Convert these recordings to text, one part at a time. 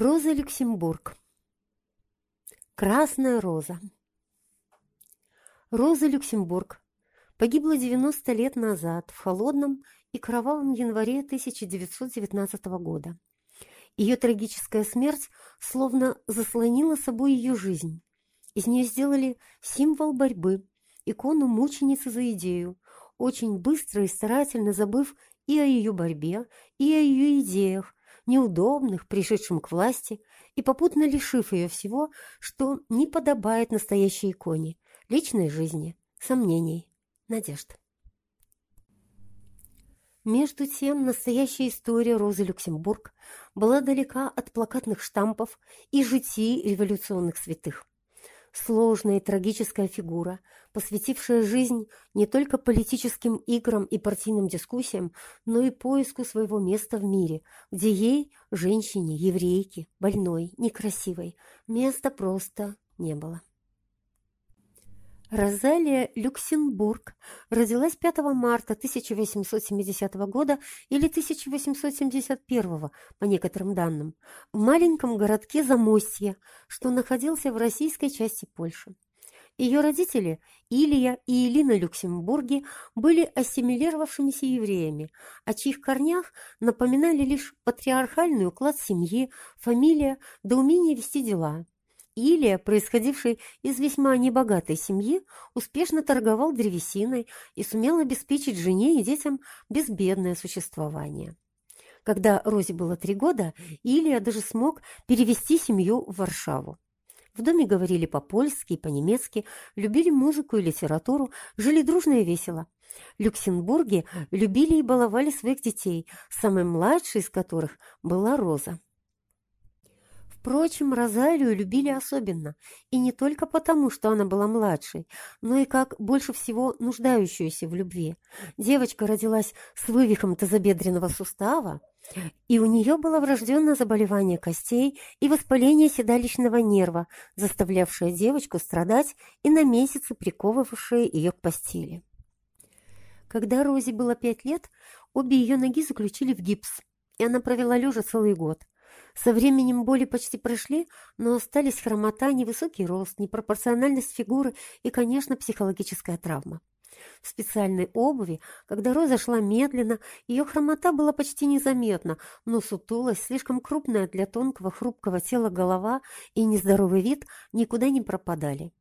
Роза Люксембург. Красная роза. Роза Люксембург погибла 90 лет назад в холодном и кровавом январе 1919 года. Ее трагическая смерть словно заслонила собой ее жизнь. Из нее сделали символ борьбы, икону мученицы за идею, очень быстро и старательно забыв и о ее борьбе, и о ее идеях, неудобных, пришедшим к власти, и попутно лишив ее всего, что не подобает настоящей иконе, личной жизни, сомнений, надежд. Между тем, настоящая история Розы Люксембург была далека от плакатных штампов и житий революционных святых сложная и трагическая фигура, посвятившая жизнь не только политическим играм и партийным дискуссиям, но и поиску своего места в мире, где ей, женщине, еврейке, больной, некрасивой, места просто не было. Розалия Люксембург родилась 5 марта 1870 года или 1871 по некоторым данным в маленьком городке Замостье, что находился в российской части Польши. Ее родители, Илья и Элина Люксембурги, были ассимилировавшимися евреями, о чьих корнях напоминали лишь патриархальный уклад семьи, фамилия да умение вести дела – Илия, происходивший из весьма небогатой семьи, успешно торговал древесиной и сумел обеспечить жене и детям безбедное существование. Когда Розе было три года, Илия даже смог перевести семью в Варшаву. В доме говорили по-польски и по-немецки, любили музыку и литературу, жили дружно и весело. Люксембурги любили и баловали своих детей, самой младшей из которых была Роза. Впрочем, Розалию любили особенно, и не только потому, что она была младшей, но и как больше всего нуждающуюся в любви. Девочка родилась с вывихом тазобедренного сустава, и у нее было врожденное заболевание костей и воспаление седалищного нерва, заставлявшее девочку страдать и на месяцы приковывавшее ее к постели. Когда Розе было пять лет, обе ее ноги заключили в гипс, и она провела лежа целый год – со временем боли почти прошли, но остались хромота, невысокий рост, непропорциональность фигуры и, конечно, психологическая травма. В специальной обуви, когда Роза шла медленно, ее хромота была почти незаметна, но сутулась, слишком крупная для тонкого хрупкого тела голова и нездоровый вид никуда не пропадали.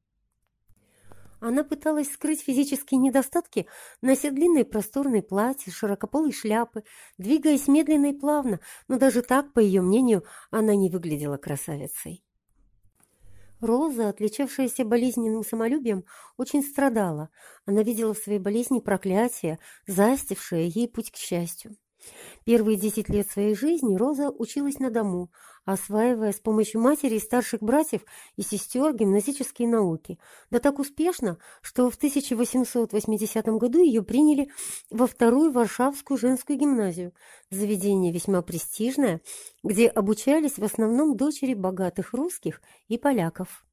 Она пыталась скрыть физические недостатки, нося длинные просторные платья, широкополые шляпы, двигаясь медленно и плавно, но даже так, по ее мнению, она не выглядела красавицей. Роза, отличавшаяся болезненным самолюбием, очень страдала. Она видела в своей болезни проклятие, застившее ей путь к счастью. Первые десять лет своей жизни Роза училась на дому, осваивая с помощью матери и старших братьев и сестер гимназические науки. Да так успешно, что в 1880 году ее приняли во вторую Варшавскую женскую гимназию, заведение весьма престижное, где обучались в основном дочери богатых русских и поляков.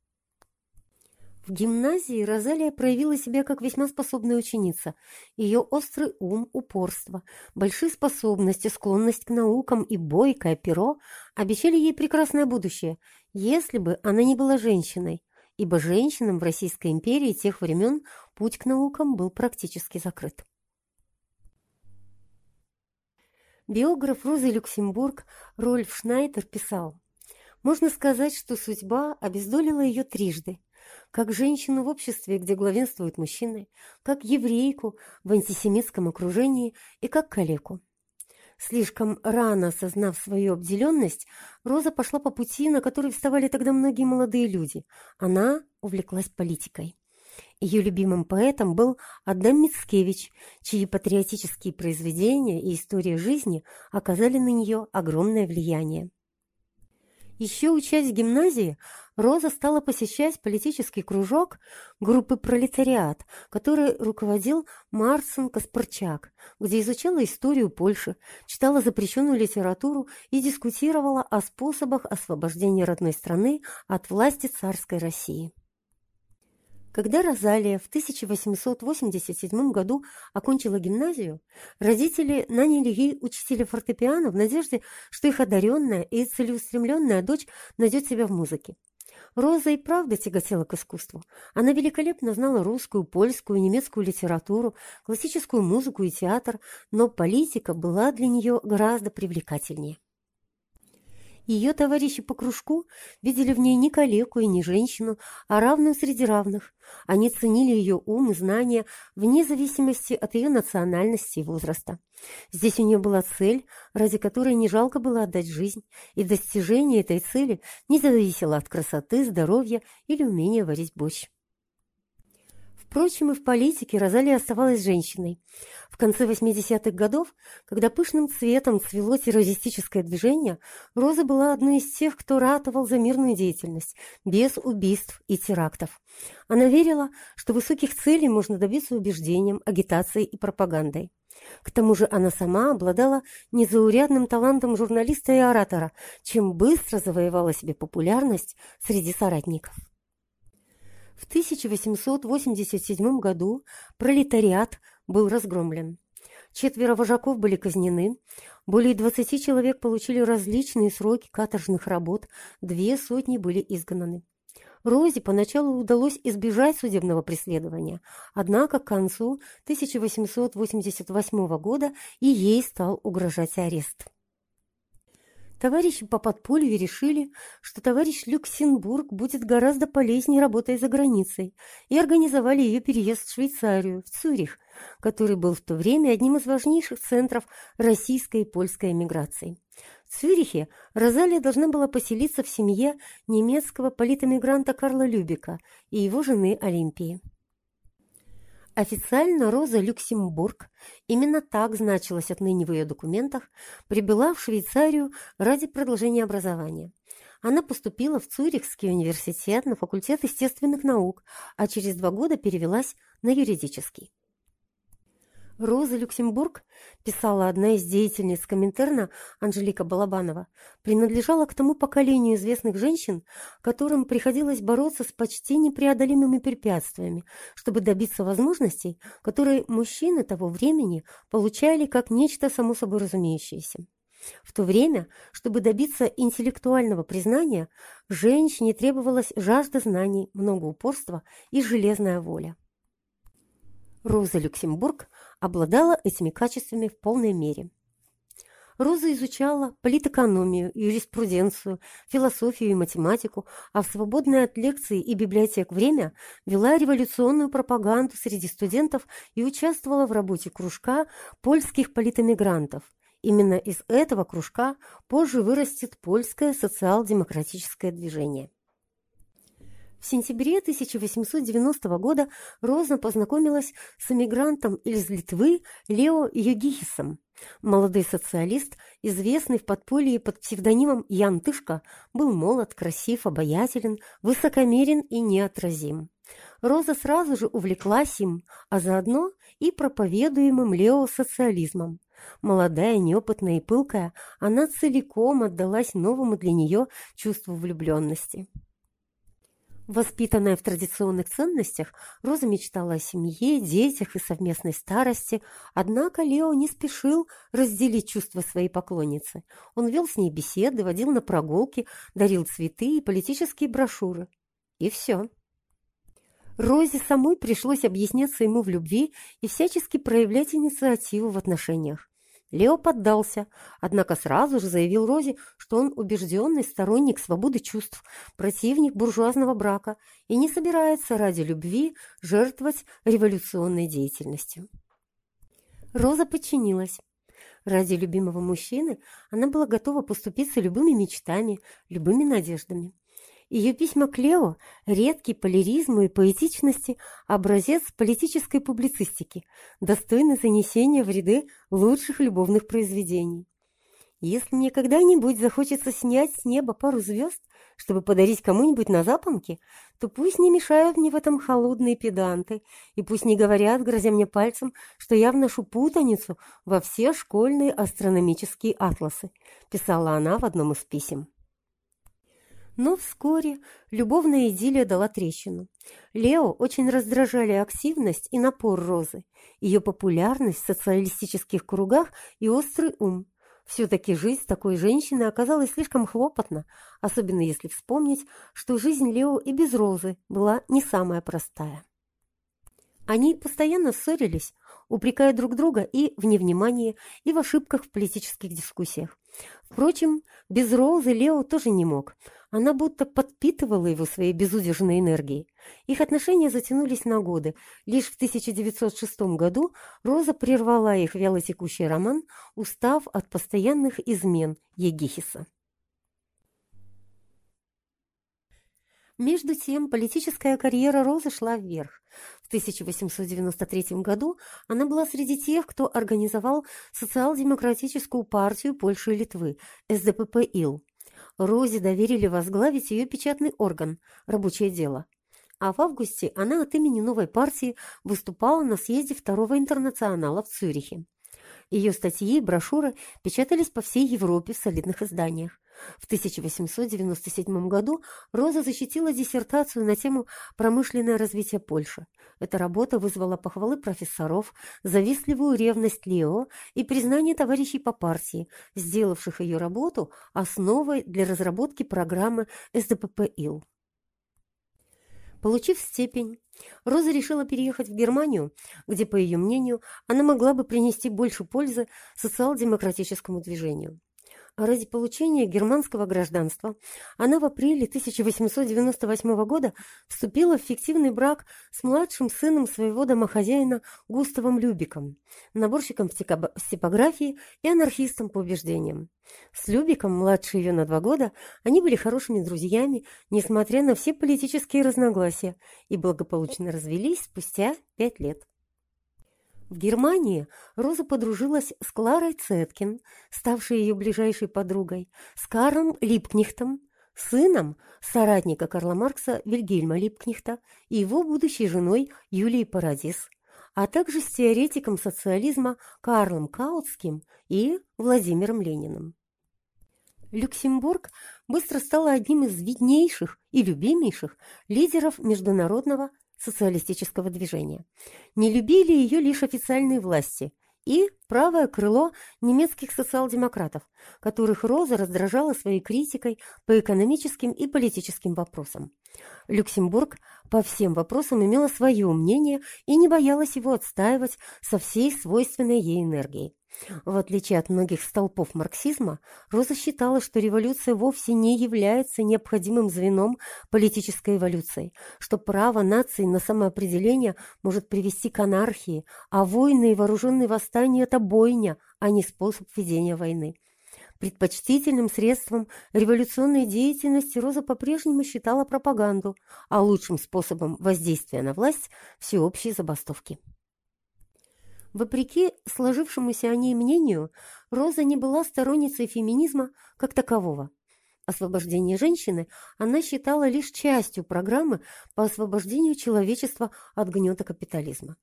В гимназии Розалия проявила себя как весьма способная ученица. Ее острый ум, упорство, большие способности, склонность к наукам и бойкое перо обещали ей прекрасное будущее, если бы она не была женщиной, ибо женщинам в Российской империи тех времен путь к наукам был практически закрыт. Биограф Розы Люксембург Рольф Шнайдер писал, «Можно сказать, что судьба обездолила ее трижды – как женщину в обществе, где главенствуют мужчины, как еврейку в антисемитском окружении и как калеку. Слишком рано осознав свою обделенность, Роза пошла по пути, на который вставали тогда многие молодые люди. Она увлеклась политикой. Ее любимым поэтом был Адам Мицкевич, чьи патриотические произведения и история жизни оказали на нее огромное влияние. Еще учась в гимназии, Роза стала посещать политический кружок группы «Пролетариат», который руководил Марцин Каспарчак, где изучала историю Польши, читала запрещенную литературу и дискутировала о способах освобождения родной страны от власти царской России. Когда Розалия в 1887 году окончила гимназию, родители наняли ей учителя фортепиано в надежде, что их одаренная и целеустремленная дочь найдет себя в музыке. Роза и правда тяготела к искусству. Она великолепно знала русскую, польскую, немецкую литературу, классическую музыку и театр, но политика была для нее гораздо привлекательнее. Ее товарищи по кружку видели в ней не калеку и не женщину, а равную среди равных. Они ценили ее ум и знания вне зависимости от ее национальности и возраста. Здесь у нее была цель, ради которой не жалко было отдать жизнь, и достижение этой цели не зависело от красоты, здоровья или умения варить борщ. Впрочем, и в политике Розалия оставалась женщиной. В конце 80-х годов, когда пышным цветом цвело террористическое движение, Роза была одной из тех, кто ратовал за мирную деятельность, без убийств и терактов. Она верила, что высоких целей можно добиться убеждением, агитацией и пропагандой. К тому же она сама обладала незаурядным талантом журналиста и оратора, чем быстро завоевала себе популярность среди соратников. В 1887 году пролетариат был разгромлен. Четверо вожаков были казнены, более 20 человек получили различные сроки каторжных работ, две сотни были изгнаны. Розе поначалу удалось избежать судебного преследования, однако к концу 1888 года и ей стал угрожать арест. Товарищи по подполью решили, что товарищ Люксембург будет гораздо полезнее, работая за границей, и организовали ее переезд в Швейцарию, в Цюрих, который был в то время одним из важнейших центров российской и польской эмиграции. В Цюрихе Розалия должна была поселиться в семье немецкого политэмигранта Карла Любика и его жены Олимпии. Официально Роза Люксембург, именно так значилось отныне в ее документах, прибыла в Швейцарию ради продолжения образования. Она поступила в Цюрихский университет на факультет естественных наук, а через два года перевелась на юридический. Роза Люксембург, писала одна из деятельниц Коминтерна Анжелика Балабанова, принадлежала к тому поколению известных женщин, которым приходилось бороться с почти непреодолимыми препятствиями, чтобы добиться возможностей, которые мужчины того времени получали как нечто само собой разумеющееся. В то время, чтобы добиться интеллектуального признания, женщине требовалась жажда знаний, много упорства и железная воля. Роза Люксембург обладала этими качествами в полной мере. Роза изучала политэкономию, юриспруденцию, философию и математику, а в свободное от лекций и библиотек время вела революционную пропаганду среди студентов и участвовала в работе кружка польских политэмигрантов. Именно из этого кружка позже вырастет польское социал-демократическое движение. В сентябре 1890 года Роза познакомилась с эмигрантом из Литвы Лео Йогихисом. Молодой социалист, известный в подполье под псевдонимом Ян Тышка, был молод, красив, обаятелен, высокомерен и неотразим. Роза сразу же увлеклась им, а заодно и проповедуемым Лео социализмом. Молодая, неопытная и пылкая, она целиком отдалась новому для нее чувству влюбленности. Воспитанная в традиционных ценностях, Роза мечтала о семье, детях и совместной старости, однако Лео не спешил разделить чувства своей поклонницы. Он вел с ней беседы, водил на прогулки, дарил цветы и политические брошюры. И все. Розе самой пришлось объясняться ему в любви и всячески проявлять инициативу в отношениях. Лео поддался, однако сразу же заявил Розе, что он убежденный сторонник свободы чувств, противник буржуазного брака и не собирается ради любви жертвовать революционной деятельностью. Роза подчинилась. Ради любимого мужчины она была готова поступиться любыми мечтами, любыми надеждами. Ее письма к Лео – редкий по лиризму и поэтичности образец политической публицистики, достойный занесения в ряды лучших любовных произведений. Если мне когда-нибудь захочется снять с неба пару звезд, чтобы подарить кому-нибудь на запонке, то пусть не мешают мне в этом холодные педанты, и пусть не говорят, грозя мне пальцем, что я вношу путаницу во все школьные астрономические атласы, писала она в одном из писем. Но вскоре любовная идиллия дала трещину. Лео очень раздражали активность и напор Розы, ее популярность в социалистических кругах и острый ум. Все-таки жизнь такой женщины оказалась слишком хлопотна, особенно если вспомнить, что жизнь Лео и без Розы была не самая простая. Они постоянно ссорились, упрекая друг друга и в невнимании, и в ошибках в политических дискуссиях. Впрочем, без Розы Лео тоже не мог. Она будто подпитывала его своей безудержной энергией. Их отношения затянулись на годы. Лишь в 1906 году Роза прервала их вялотекущий роман, устав от постоянных измен Егихиса. Между тем, политическая карьера Розы шла вверх. В 1893 году она была среди тех, кто организовал социал-демократическую партию Польши и Литвы – СДПП-ИЛ. Розе доверили возглавить ее печатный орган «Рабочее дело». А в августе она от имени новой партии выступала на съезде Второго интернационала в Цюрихе. Ее статьи и брошюры печатались по всей Европе в солидных изданиях. В 1897 году Роза защитила диссертацию на тему «Промышленное развитие Польши». Эта работа вызвала похвалы профессоров, завистливую ревность Лео и признание товарищей по партии, сделавших ее работу основой для разработки программы СДПП-ИЛ. Получив степень, Роза решила переехать в Германию, где, по ее мнению, она могла бы принести больше пользы социал-демократическому движению. Ради получения германского гражданства она в апреле 1898 года вступила в фиктивный брак с младшим сыном своего домохозяина Густавом Любиком, наборщиком в типографии и анархистом по убеждениям. С Любиком, младше ее на два года, они были хорошими друзьями, несмотря на все политические разногласия, и благополучно развелись спустя пять лет. В Германии Роза подружилась с Кларой Цеткин, ставшей ее ближайшей подругой, с Карлом Липкнихтом, сыном соратника Карла Маркса Вильгельма Липкнихта и его будущей женой Юлией Парадис, а также с теоретиком социализма Карлом Каутским и Владимиром Лениным. Люксембург быстро стала одним из виднейших и любимейших лидеров международного социалистического движения. Не любили ее лишь официальные власти и правое крыло немецких социал-демократов, которых Роза раздражала своей критикой по экономическим и политическим вопросам. Люксембург по всем вопросам имела свое мнение и не боялась его отстаивать со всей свойственной ей энергией. В отличие от многих столпов марксизма, Роза считала, что революция вовсе не является необходимым звеном политической эволюции, что право нации на самоопределение может привести к анархии, а войны и вооруженные восстания – это бойня, а не способ ведения войны. Предпочтительным средством революционной деятельности Роза по-прежнему считала пропаганду, а лучшим способом воздействия на власть – всеобщие забастовки. Вопреки сложившемуся о ней мнению, Роза не была сторонницей феминизма как такового. Освобождение женщины она считала лишь частью программы по освобождению человечества от гнета капитализма.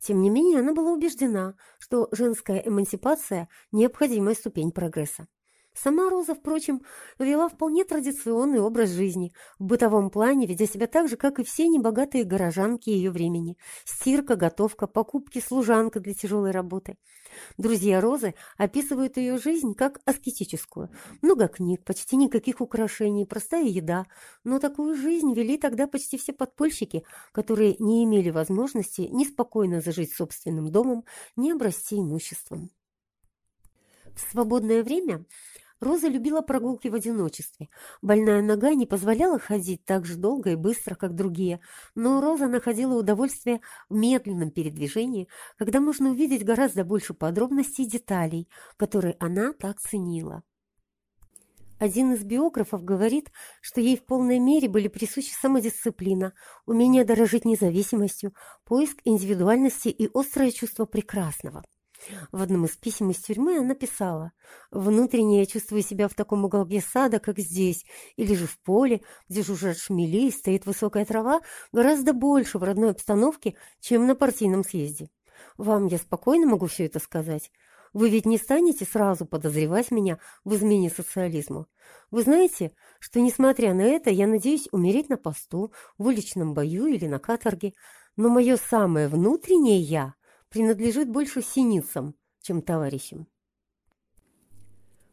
Тем не менее, она была убеждена, что женская эмансипация – необходимая ступень прогресса. Сама Роза, впрочем, вела вполне традиционный образ жизни, в бытовом плане ведя себя так же, как и все небогатые горожанки ее времени. Стирка, готовка, покупки, служанка для тяжелой работы. Друзья Розы описывают ее жизнь как аскетическую. Много книг, почти никаких украшений, простая еда. Но такую жизнь вели тогда почти все подпольщики, которые не имели возможности ни спокойно зажить собственным домом, ни обрасти имуществом. В свободное время Роза любила прогулки в одиночестве. Больная нога не позволяла ходить так же долго и быстро, как другие, но Роза находила удовольствие в медленном передвижении, когда можно увидеть гораздо больше подробностей и деталей, которые она так ценила. Один из биографов говорит, что ей в полной мере были присущи самодисциплина, умение дорожить независимостью, поиск индивидуальности и острое чувство прекрасного. В одном из писем из тюрьмы она писала «Внутренне я чувствую себя в таком уголке сада, как здесь, или же в поле, где жужжат шмели и стоит высокая трава, гораздо больше в родной обстановке, чем на партийном съезде. Вам я спокойно могу все это сказать. Вы ведь не станете сразу подозревать меня в измене социализму. Вы знаете, что, несмотря на это, я надеюсь умереть на посту, в уличном бою или на каторге, но мое самое внутреннее «я» принадлежит больше синицам, чем товарищам.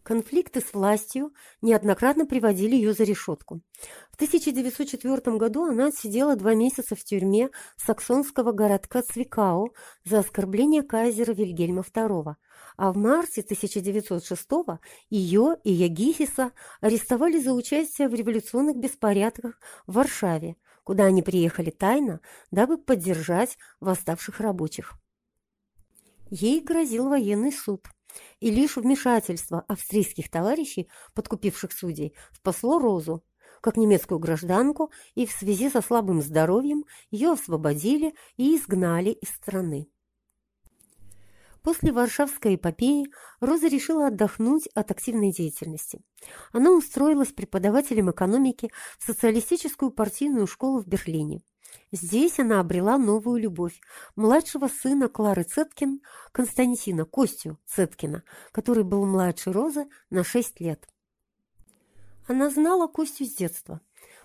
Конфликты с властью неоднократно приводили ее за решетку. В 1904 году она отсидела два месяца в тюрьме саксонского городка Цвикау за оскорбление кайзера Вильгельма II, а в марте 1906 ее и Ягихиса арестовали за участие в революционных беспорядках в Варшаве, куда они приехали тайно, дабы поддержать восставших рабочих. Ей грозил военный суд – и лишь вмешательство австрийских товарищей, подкупивших судей, спасло Розу. Как немецкую гражданку, и в связи со слабым здоровьем ее освободили и изгнали из страны. После Варшавской эпопеи Роза решила отдохнуть от активной деятельности. Она устроилась преподавателем экономики в социалистическую партийную школу в Берлине. Здесь она обрела новую любовь – младшего сына Клары Цеткин, Константина Костю Цеткина, который был младше Розы на 6 лет. Она знала Костю с детства.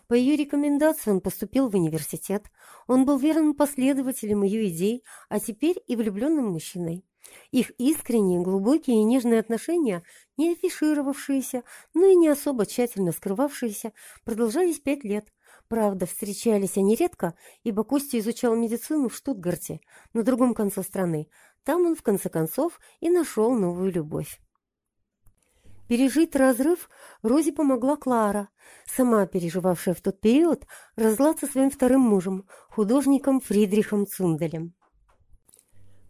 По ее рекомендации он поступил в университет. Он был верным последователем ее идей, а теперь и влюбленным мужчиной. Их искренние, глубокие и нежные отношения, не афишировавшиеся, но и не особо тщательно скрывавшиеся, продолжались пять лет, Правда, встречались они редко, ибо Костя изучал медицину в Штутгарте, на другом конце страны. Там он, в конце концов, и нашел новую любовь. Пережить разрыв Розе помогла Клара, сама переживавшая в тот период разлад со своим вторым мужем, художником Фридрихом Цунделем.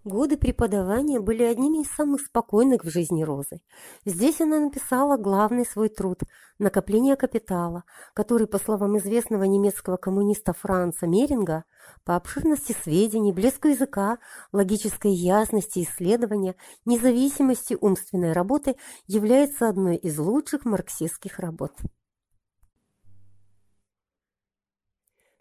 Годы преподавания были одними из самых спокойных в жизни Розы. Здесь она написала главный свой труд «Накопление капитала», который, по словам известного немецкого коммуниста Франца Меринга, по обширности сведений, блеску языка, логической ясности исследования, независимости умственной работы является одной из лучших марксистских работ.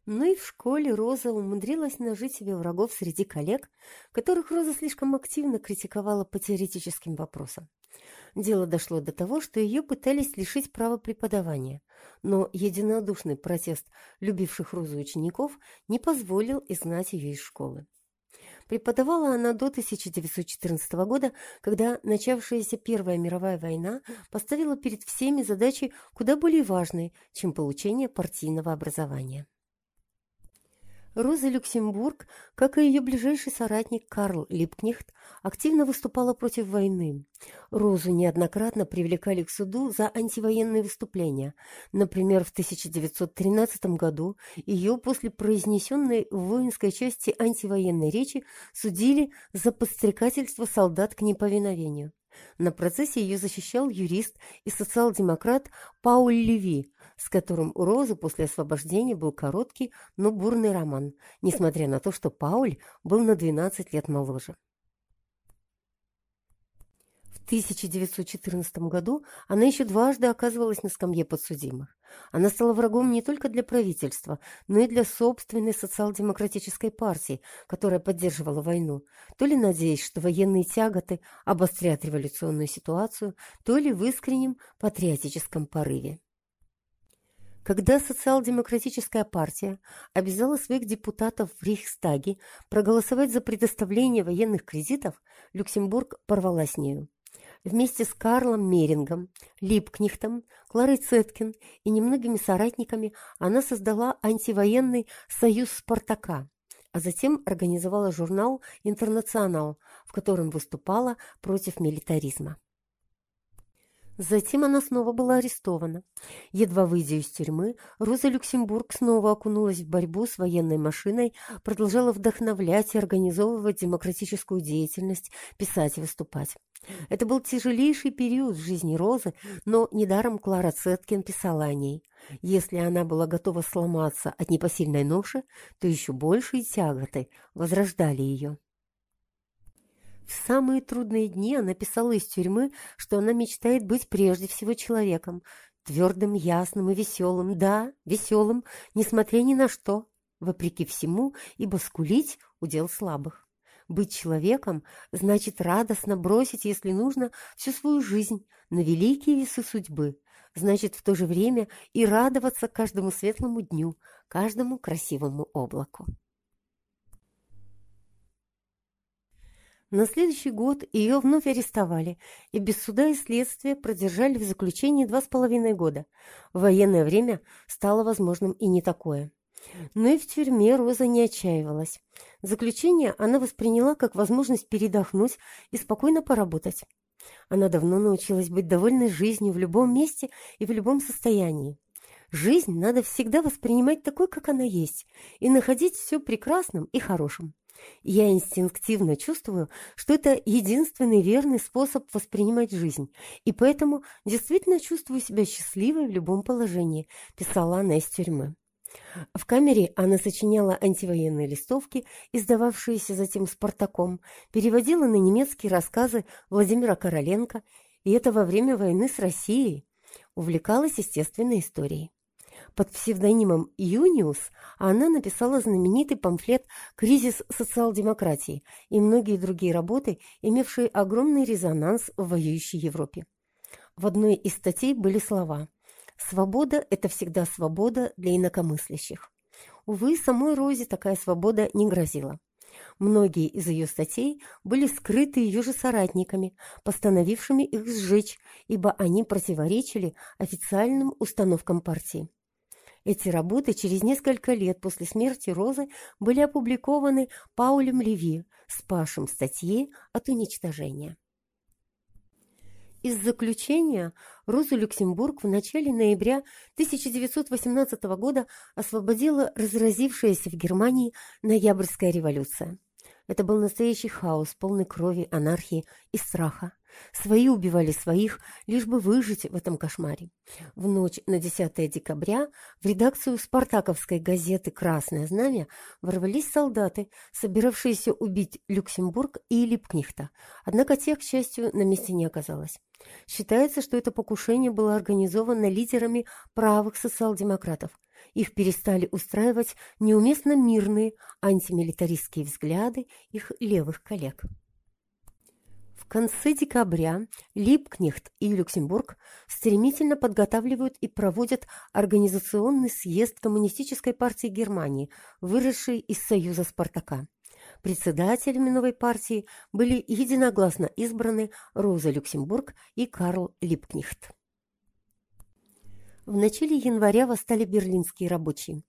Но и в школе Роза умудрилась нажить себе врагов среди коллег, которых Роза слишком активно критиковала по теоретическим вопросам. Дело дошло до того, что ее пытались лишить права преподавания, но единодушный протест любивших Розу учеников не позволил изгнать ее из школы. Преподавала она до 1914 года, когда начавшаяся Первая мировая война поставила перед всеми задачи куда более важные, чем получение партийного образования. Роза Люксембург, как и ее ближайший соратник Карл Липкнехт, активно выступала против войны. Розу неоднократно привлекали к суду за антивоенные выступления. Например, в 1913 году ее после произнесенной в воинской части антивоенной речи судили за подстрекательство солдат к неповиновению. На процессе ее защищал юрист и социал-демократ Пауль Леви, с которым у Розы после освобождения был короткий, но бурный роман, несмотря на то, что Пауль был на 12 лет моложе. В 1914 году она еще дважды оказывалась на скамье подсудимых. Она стала врагом не только для правительства, но и для собственной социал-демократической партии, которая поддерживала войну, то ли надеясь, что военные тяготы обострят революционную ситуацию, то ли в искреннем патриотическом порыве. Когда социал-демократическая партия обязала своих депутатов в Рейхстаге проголосовать за предоставление военных кредитов, Люксембург порвала с нею. Вместе с Карлом Мерингом, Липкнихтом, Кларой Цеткин и немногими соратниками она создала антивоенный «Союз Спартака», а затем организовала журнал «Интернационал», в котором выступала против милитаризма. Затем она снова была арестована. Едва выйдя из тюрьмы, Роза Люксембург снова окунулась в борьбу с военной машиной, продолжала вдохновлять и организовывать демократическую деятельность, писать и выступать. Это был тяжелейший период в жизни Розы, но недаром Клара Цеткин писала о ней. Если она была готова сломаться от непосильной ноши, то еще большие тяготы возрождали ее. В самые трудные дни она писала из тюрьмы, что она мечтает быть прежде всего человеком, твердым, ясным и веселым, да, веселым, несмотря ни на что, вопреки всему, ибо скулить – удел слабых. Быть человеком значит радостно бросить, если нужно, всю свою жизнь на великие весы судьбы. Значит в то же время и радоваться каждому светлому дню, каждому красивому облаку. На следующий год ее вновь арестовали и без суда и следствия продержали в заключении два с половиной года. В военное время стало возможным и не такое. Но и в тюрьме Роза не отчаивалась. Заключение она восприняла как возможность передохнуть и спокойно поработать. Она давно научилась быть довольной жизнью в любом месте и в любом состоянии. Жизнь надо всегда воспринимать такой, как она есть, и находить все прекрасным и хорошим. Я инстинктивно чувствую, что это единственный верный способ воспринимать жизнь, и поэтому действительно чувствую себя счастливой в любом положении, писала она из тюрьмы. В камере она сочиняла антивоенные листовки, издававшиеся затем «Спартаком», переводила на немецкие рассказы Владимира Короленко, и это во время войны с Россией. Увлекалась естественной историей. Под псевдонимом Юниус она написала знаменитый памфлет «Кризис социал-демократии» и многие другие работы, имевшие огромный резонанс в воюющей Европе. В одной из статей были слова «Свобода – это всегда свобода для инакомыслящих». Увы, самой Розе такая свобода не грозила. Многие из ее статей были скрыты ее же соратниками, постановившими их сжечь, ибо они противоречили официальным установкам партии. Эти работы через несколько лет после смерти Розы были опубликованы Паулем Леви, спасшим статьи от уничтожения. Из заключения Розу Люксембург в начале ноября 1918 года освободила разразившаяся в Германии ноябрьская революция. Это был настоящий хаос, полный крови, анархии и страха. Свои убивали своих, лишь бы выжить в этом кошмаре. В ночь на 10 декабря в редакцию спартаковской газеты «Красное знамя» ворвались солдаты, собиравшиеся убить Люксембург и Липкнихта. Однако тех, к счастью, на месте не оказалось. Считается, что это покушение было организовано лидерами правых социал-демократов. Их перестали устраивать неуместно мирные антимилитаристские взгляды их левых коллег. В конце декабря Липкнехт и Люксембург стремительно подготавливают и проводят организационный съезд Коммунистической партии Германии, выросший из Союза Спартака. Председателями новой партии были единогласно избраны Роза Люксембург и Карл Липкнехт. В начале января восстали берлинские рабочие.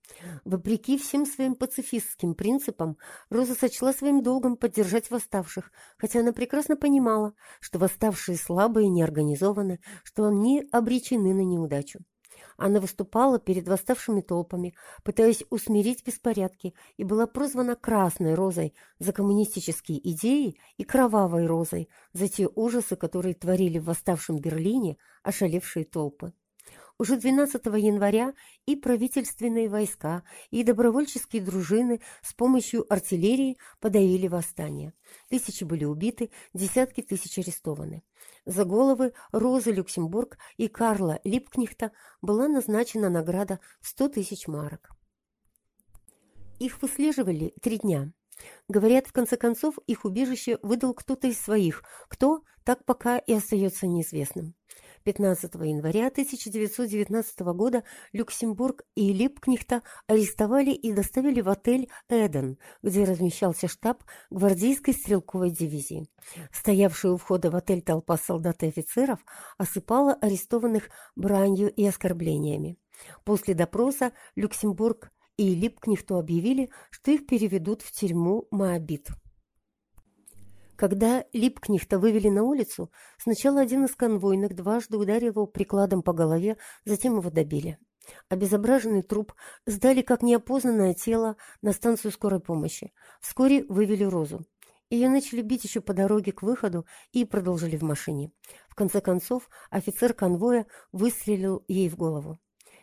Вопреки всем своим пацифистским принципам, Роза сочла своим долгом поддержать восставших, хотя она прекрасно понимала, что восставшие слабые и неорганизованы, что они обречены на неудачу. Она выступала перед восставшими толпами, пытаясь усмирить беспорядки, и была прозвана «Красной розой» за коммунистические идеи и «Кровавой розой» за те ужасы, которые творили в восставшем Берлине ошалевшие толпы. Уже 12 января и правительственные войска, и добровольческие дружины с помощью артиллерии подавили восстание. Тысячи были убиты, десятки тысяч арестованы. За головы Розы Люксембург и Карла Липкнихта была назначена награда в 100 тысяч марок. Их выслеживали три дня. Говорят, в конце концов, их убежище выдал кто-то из своих. Кто, так пока и остается неизвестным. 15 января 1919 года Люксембург и Липкнихта арестовали и доставили в отель «Эден», где размещался штаб гвардейской стрелковой дивизии. Стоявшая у входа в отель толпа солдат и офицеров осыпала арестованных бранью и оскорблениями. После допроса Люксембург и Липкнихту объявили, что их переведут в тюрьму Моабит. Когда Липкнихта вывели на улицу, сначала один из конвойных дважды ударил его прикладом по голове, затем его добили. Обезображенный труп сдали как неопознанное тело на станцию скорой помощи. Вскоре вывели Розу. Ее начали бить еще по дороге к выходу и продолжили в машине. В конце концов, офицер конвоя выстрелил ей в голову.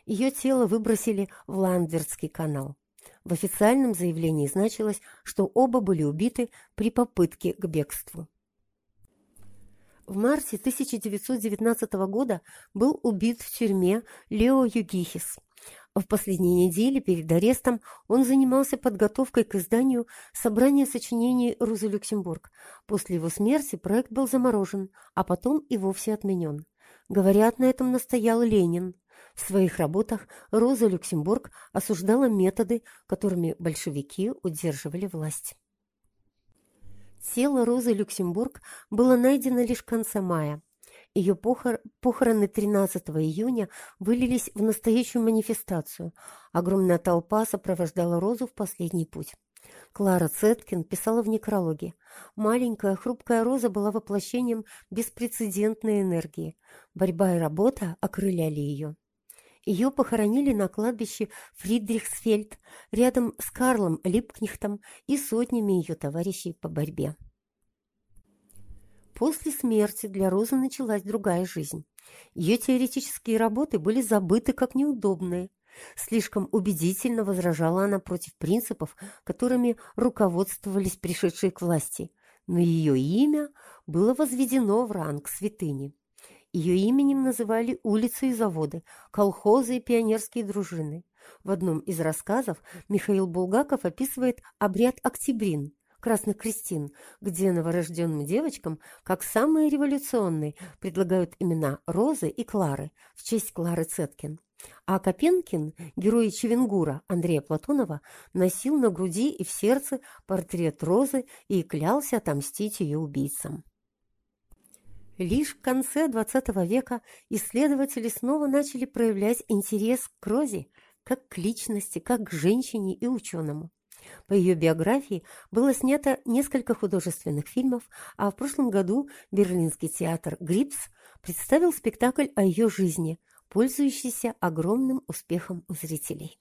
Ее тело выбросили в Ландвердский канал. В официальном заявлении значилось, что оба были убиты при попытке к бегству. В марте 1919 года был убит в тюрьме Лео Югихис. В последние недели перед арестом он занимался подготовкой к изданию собрания сочинений Розы Люксембург. После его смерти проект был заморожен, а потом и вовсе отменен. Говорят, на этом настоял Ленин. В своих работах Роза Люксембург осуждала методы, которыми большевики удерживали власть. Тело Розы Люксембург было найдено лишь в конце мая. Ее похор... похороны 13 июня вылились в настоящую манифестацию. Огромная толпа сопровождала Розу в последний путь. Клара Цеткин писала в некрологе. Маленькая хрупкая Роза была воплощением беспрецедентной энергии. Борьба и работа окрыляли ее. Ее похоронили на кладбище Фридрихсфельд рядом с Карлом Липкнихтом и сотнями ее товарищей по борьбе. После смерти для Розы началась другая жизнь. Ее теоретические работы были забыты как неудобные. Слишком убедительно возражала она против принципов, которыми руководствовались пришедшие к власти, но ее имя было возведено в ранг святыни. Ее именем называли улицы и заводы, колхозы и пионерские дружины. В одном из рассказов Михаил Булгаков описывает обряд «Октябрин», красных крестин, где новорожденным девочкам, как самые революционные, предлагают имена Розы и Клары в честь Клары Цеткин. А Копенкин, герой Чевенгура Андрея Платонова, носил на груди и в сердце портрет Розы и клялся отомстить ее убийцам. Лишь в конце XX века исследователи снова начали проявлять интерес к Розе как к личности, как к женщине и ученому. По ее биографии было снято несколько художественных фильмов, а в прошлом году Берлинский театр «Грипс» представил спектакль о ее жизни, пользующийся огромным успехом у зрителей.